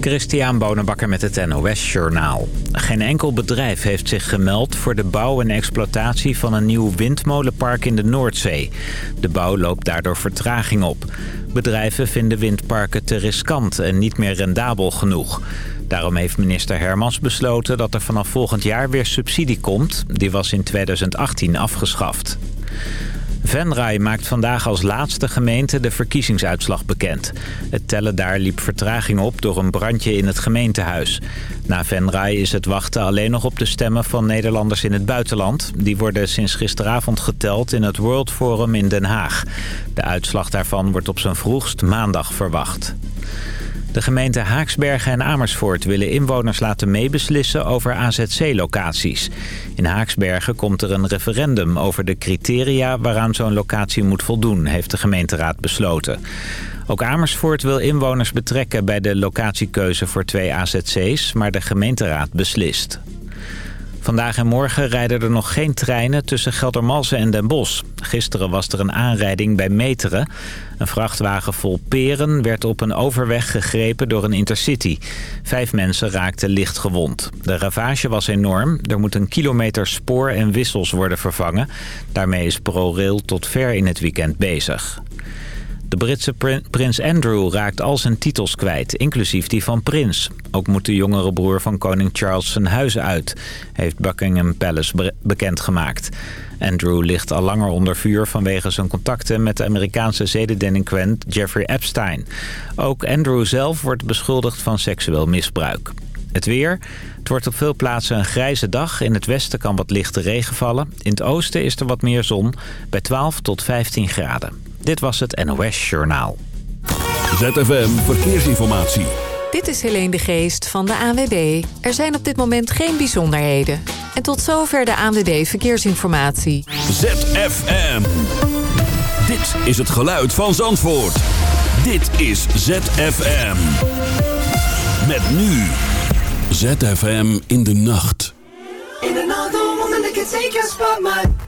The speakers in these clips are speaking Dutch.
Christian Bonenbakker met het NOS Journaal. Geen enkel bedrijf heeft zich gemeld voor de bouw en exploitatie van een nieuw windmolenpark in de Noordzee. De bouw loopt daardoor vertraging op. Bedrijven vinden windparken te riskant en niet meer rendabel genoeg. Daarom heeft minister Hermans besloten dat er vanaf volgend jaar weer subsidie komt. Die was in 2018 afgeschaft. Venray maakt vandaag als laatste gemeente de verkiezingsuitslag bekend. Het tellen daar liep vertraging op door een brandje in het gemeentehuis. Na Venray is het wachten alleen nog op de stemmen van Nederlanders in het buitenland. Die worden sinds gisteravond geteld in het World Forum in Den Haag. De uitslag daarvan wordt op zijn vroegst maandag verwacht. De gemeenten Haaksbergen en Amersfoort willen inwoners laten meebeslissen over AZC-locaties. In Haaksbergen komt er een referendum over de criteria waaraan zo'n locatie moet voldoen, heeft de gemeenteraad besloten. Ook Amersfoort wil inwoners betrekken bij de locatiekeuze voor twee AZC's, maar de gemeenteraad beslist. Vandaag en morgen rijden er nog geen treinen tussen Geldermalsen en Den Bosch. Gisteren was er een aanrijding bij Meteren. Een vrachtwagen vol peren werd op een overweg gegrepen door een intercity. Vijf mensen raakten licht gewond. De ravage was enorm. Er moet een kilometer spoor en wissels worden vervangen. Daarmee is ProRail tot ver in het weekend bezig. De Britse prins Andrew raakt al zijn titels kwijt, inclusief die van prins. Ook moet de jongere broer van koning Charles zijn huis uit, heeft Buckingham Palace bekendgemaakt. Andrew ligt al langer onder vuur vanwege zijn contacten met de Amerikaanse zedendelinquent Jeffrey Epstein. Ook Andrew zelf wordt beschuldigd van seksueel misbruik. Het weer. Het wordt op veel plaatsen een grijze dag. In het westen kan wat lichte regen vallen. In het oosten is er wat meer zon, bij 12 tot 15 graden. Dit was het NOS Journaal. ZFM Verkeersinformatie. Dit is Helene de Geest van de ANWB. Er zijn op dit moment geen bijzonderheden. En tot zover de ANWB Verkeersinformatie. ZFM. Dit is het geluid van Zandvoort. Dit is ZFM. Met nu. ZFM in de nacht. In another woman that can take your spot, my...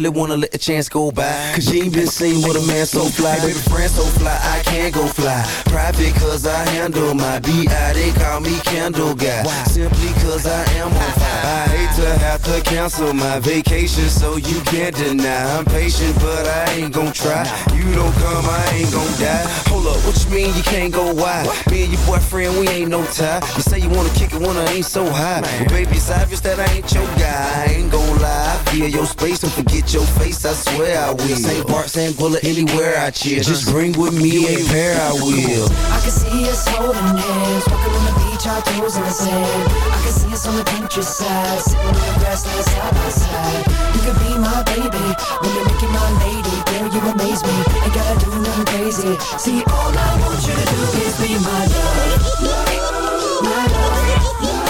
Really wanna let chance go by, cause you ain't been seen with a man so fly. Baby, friend so fly, I can't go fly. Private cause I handle my B.I. They call me Candle Guy. Simply cause I am on fire. I hate to have to cancel my vacation, so you can't deny. I'm patient, but I ain't gon' try. You don't come, I ain't gon' die. Hold up, what you mean you can't go wide? Me and your boyfriend, we ain't no tie. You say you wanna kick it when I ain't so high. But baby, it's obvious that I ain't your guy. I ain't gon' lie. Feel your space and forget your face, I swear I will. St. Bart, St. Bullet, anywhere I cheer. Just bring with me a pair, I will. I can see us holding hands, walking on the beach, our toes in the sand. I can see us on the Pinterest countryside, sitting on the grassland side by side. You could be my baby, when you're making my lady. Girl, you amaze me, ain't gotta do nothing crazy. See, all I want you to do is be my love. My love. My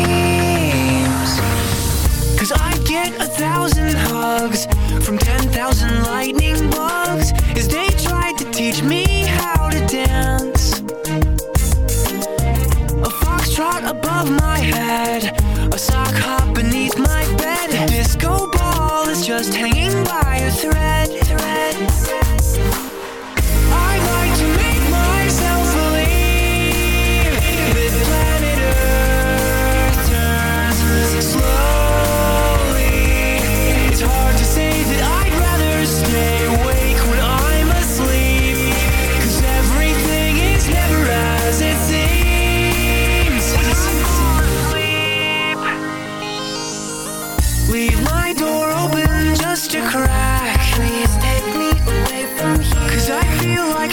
thousand hugs From ten thousand lightning bugs As they tried to teach me how to dance A foxtrot above my head A sock hop beneath my bed A disco ball is just hanging by a thread, thread.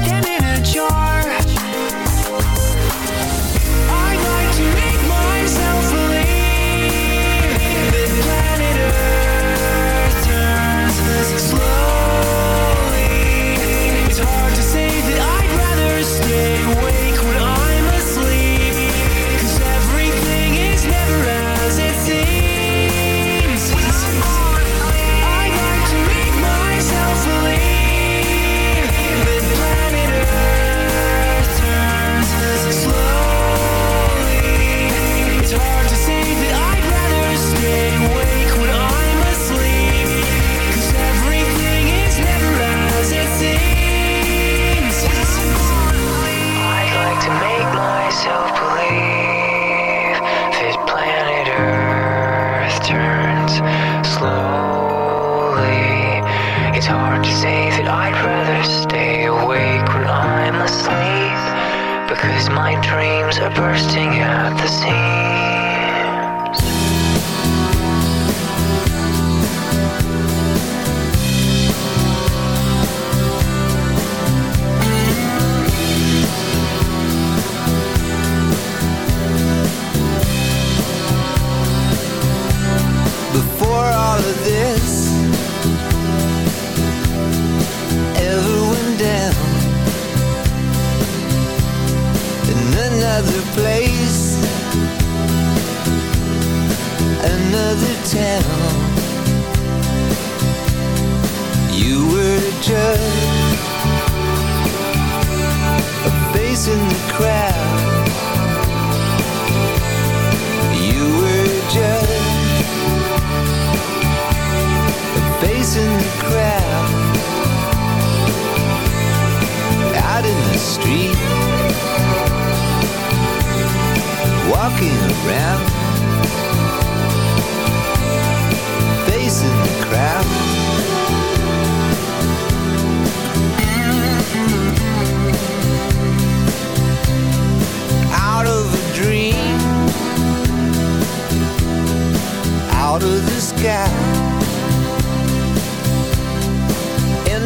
keep face in the crowd. Out in the street. Walking around. Facing the crowd. Out of a dream. Out of the sky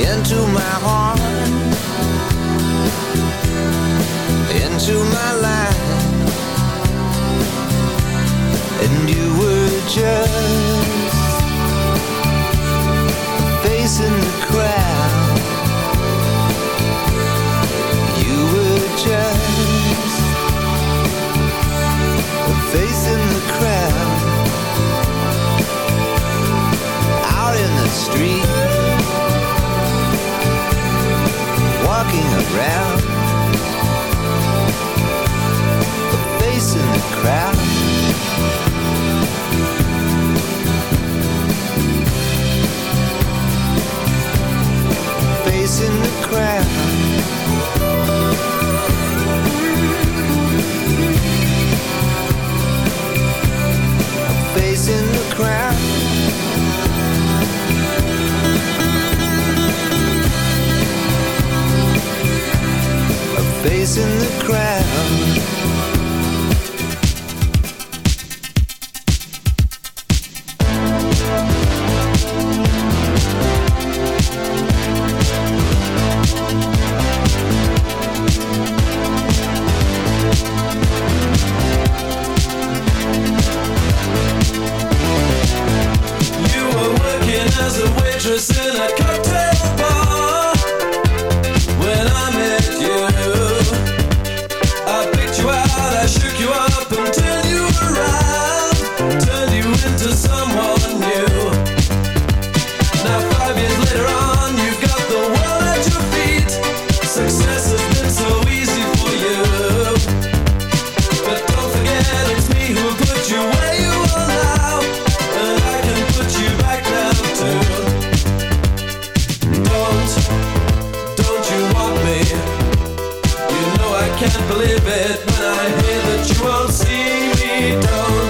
into my heart, into my life, and you were just facing can't believe it when I hear that you won't see me. Don't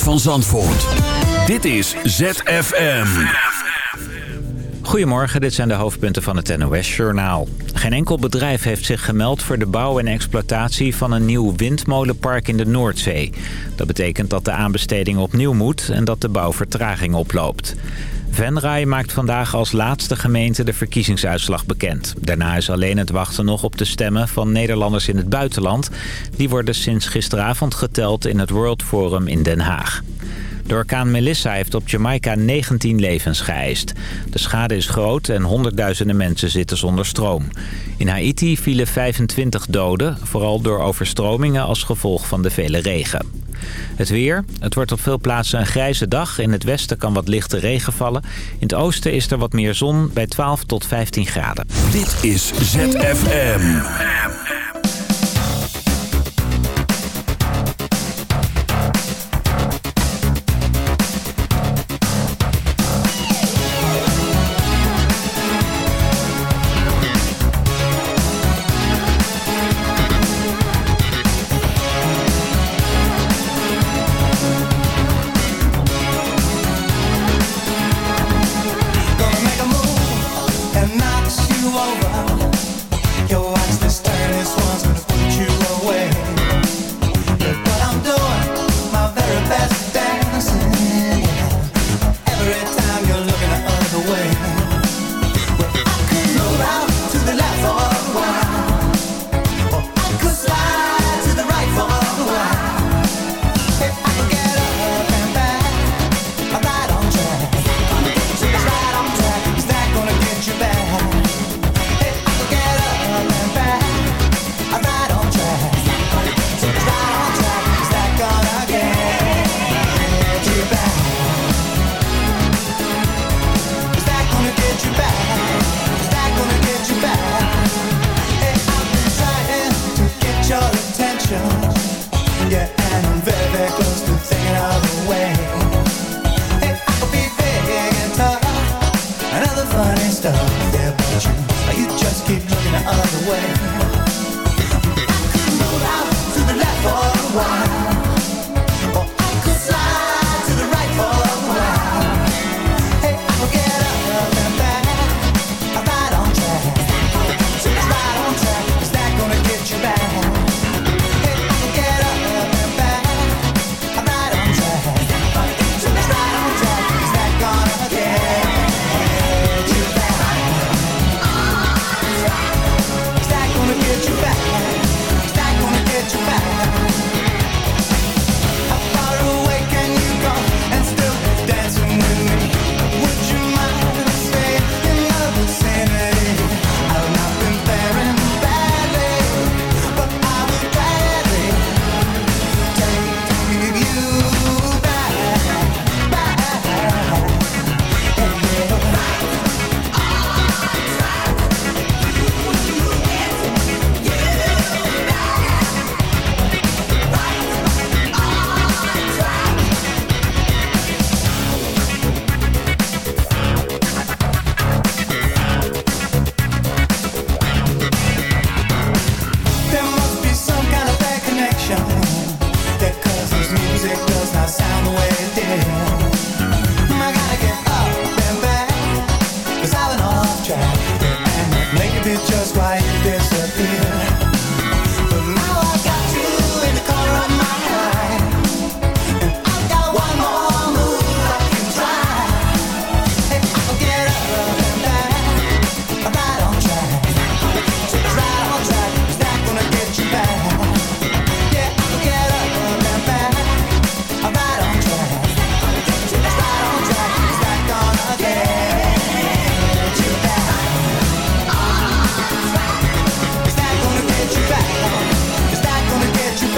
van Zandvoort. Dit is ZFM. Goedemorgen, dit zijn de hoofdpunten van het NOS-journaal. Geen enkel bedrijf heeft zich gemeld voor de bouw en exploitatie van een nieuw windmolenpark in de Noordzee. Dat betekent dat de aanbesteding opnieuw moet en dat de bouw vertraging oploopt. Venray maakt vandaag als laatste gemeente de verkiezingsuitslag bekend. Daarna is alleen het wachten nog op de stemmen van Nederlanders in het buitenland. Die worden sinds gisteravond geteld in het World Forum in Den Haag. De orkaan Melissa heeft op Jamaica 19 levens geëist. De schade is groot en honderdduizenden mensen zitten zonder stroom. In Haiti vielen 25 doden, vooral door overstromingen als gevolg van de vele regen. Het weer. Het wordt op veel plaatsen een grijze dag. In het westen kan wat lichte regen vallen. In het oosten is er wat meer zon bij 12 tot 15 graden. Dit is ZFM.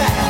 back.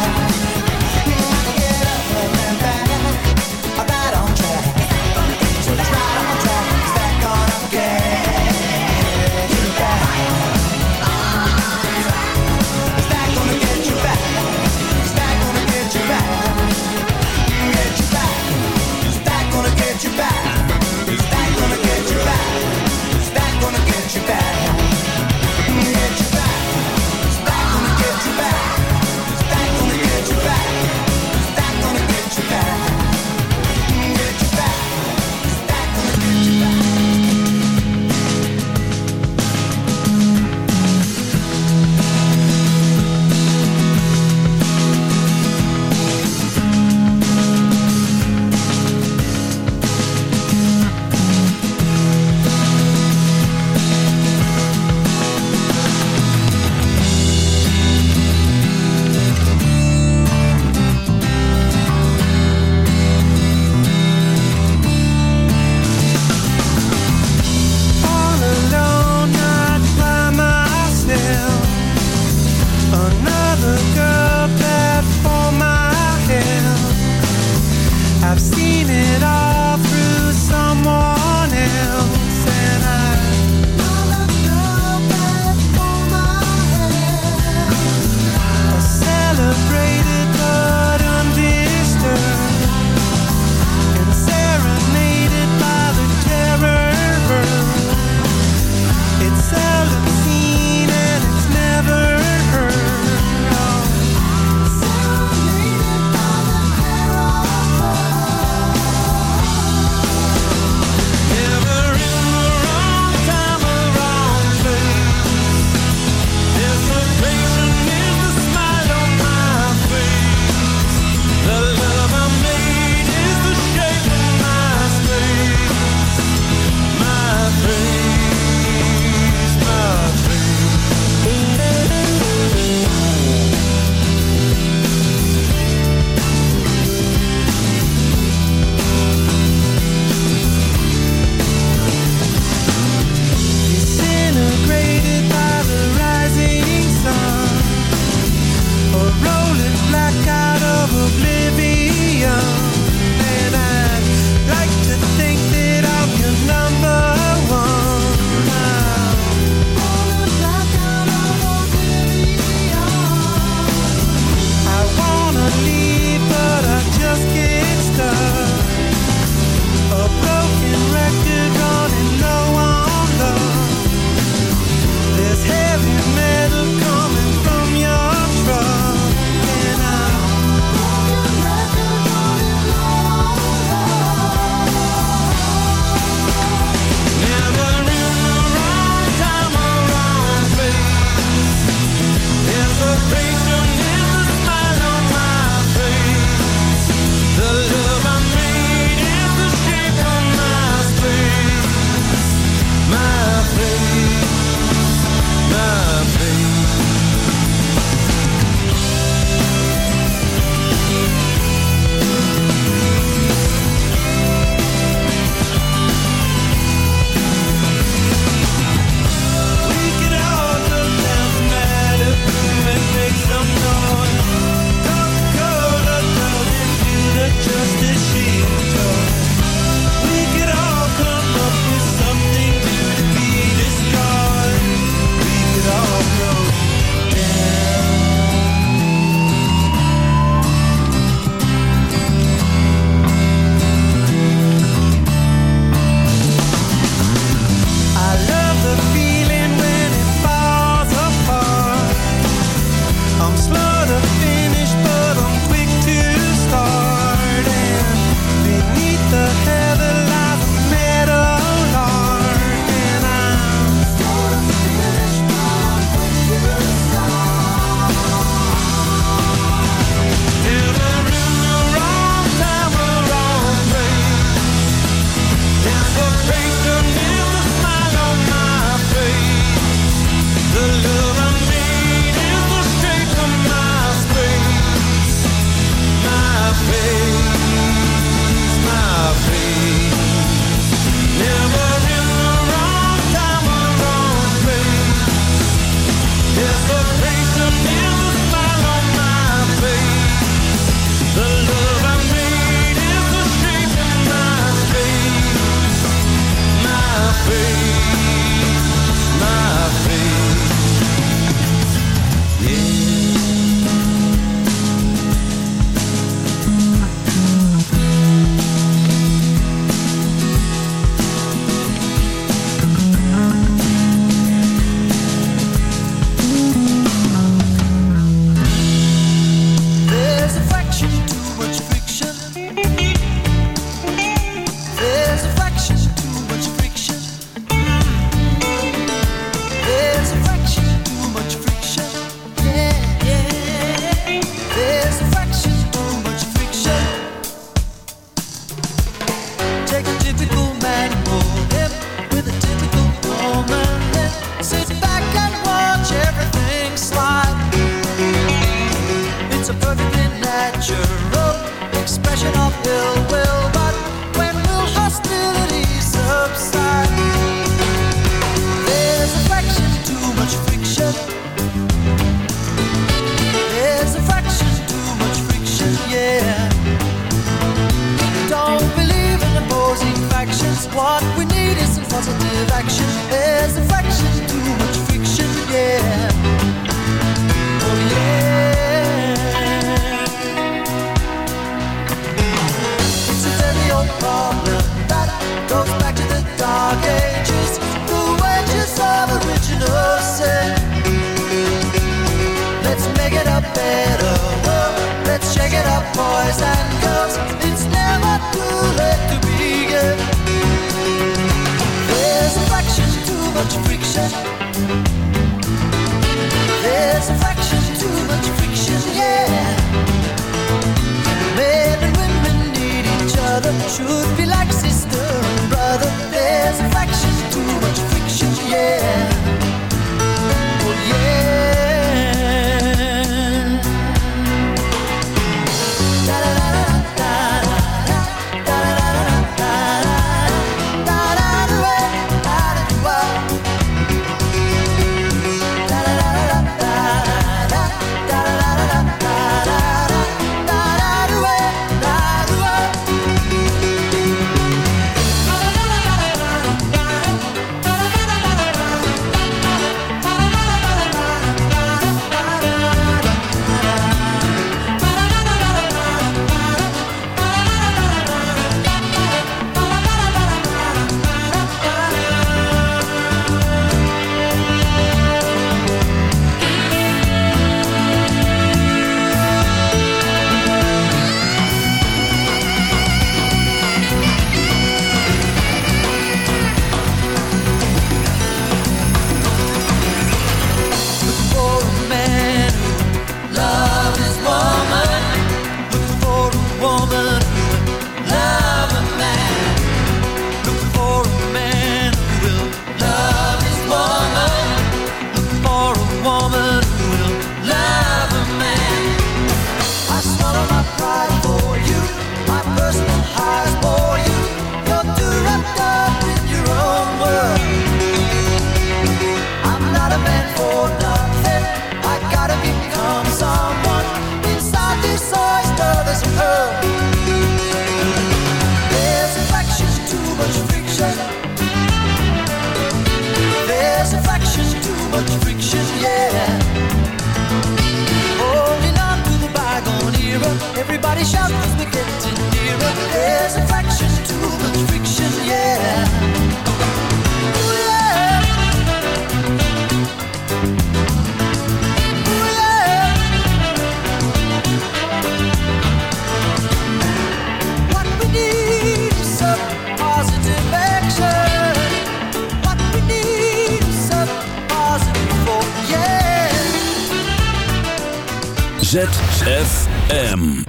ZFM.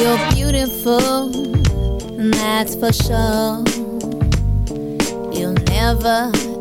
You're beautiful, and that's for sure. You'll never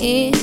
it.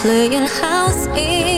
Playing house in